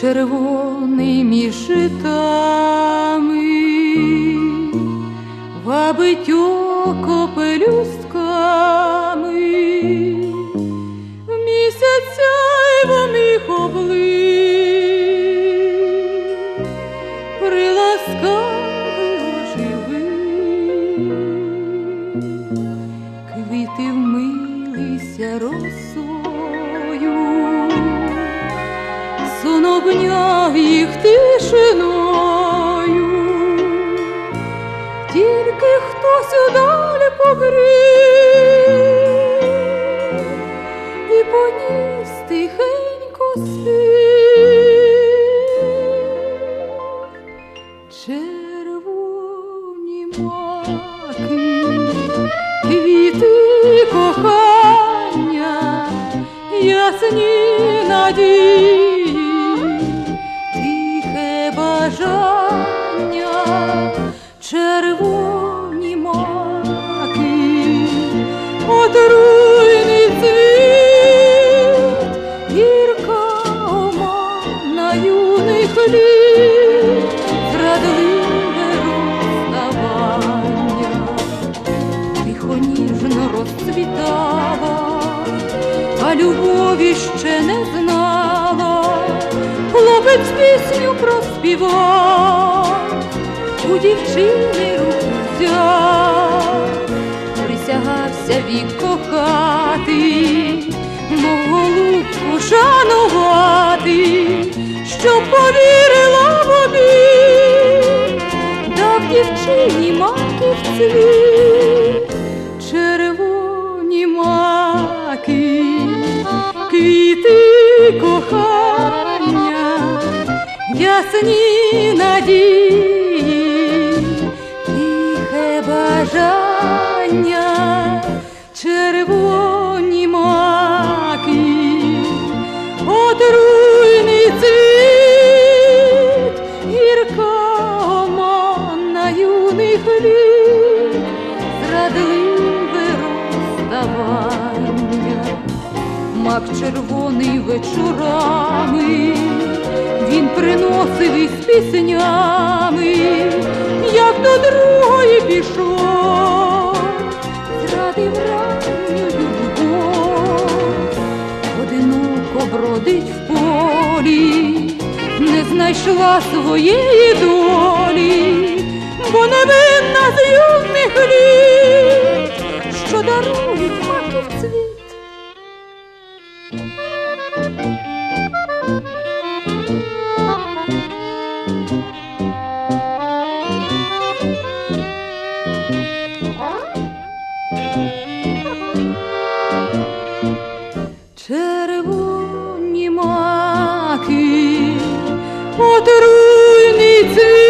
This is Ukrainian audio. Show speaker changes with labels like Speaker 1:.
Speaker 1: Червоний між житами, вабить око пелюстками, квіти вмилися росою сон обняв їх тишиною, тільки хтось удалі побрів і поніс тихенько спів. Квіти кохання, ясні надії, тихе бажання, червоні маки, отруйний цвіт, гірка омана юних літ, а любові ще не знала, хлопець пісню проспівав, у дівчини руку взяв, присягався вік кохати, мов голубку шанувати, щоб повірила в дав дівчині маків цвіт, квіти кохання, ясні надії, тихе бажання, червоні маки, отруйний цвіт, гірка омана юних літ, зрадливе флаг червоний вечорами, він приносив із піснями, як до другої пішов, зрадив ранню любов, одиноко бродить в полі, не знайшла своєї долі, бо невинна з юних літ, що дарують маків цвіт. Червоні маки, отруйниці.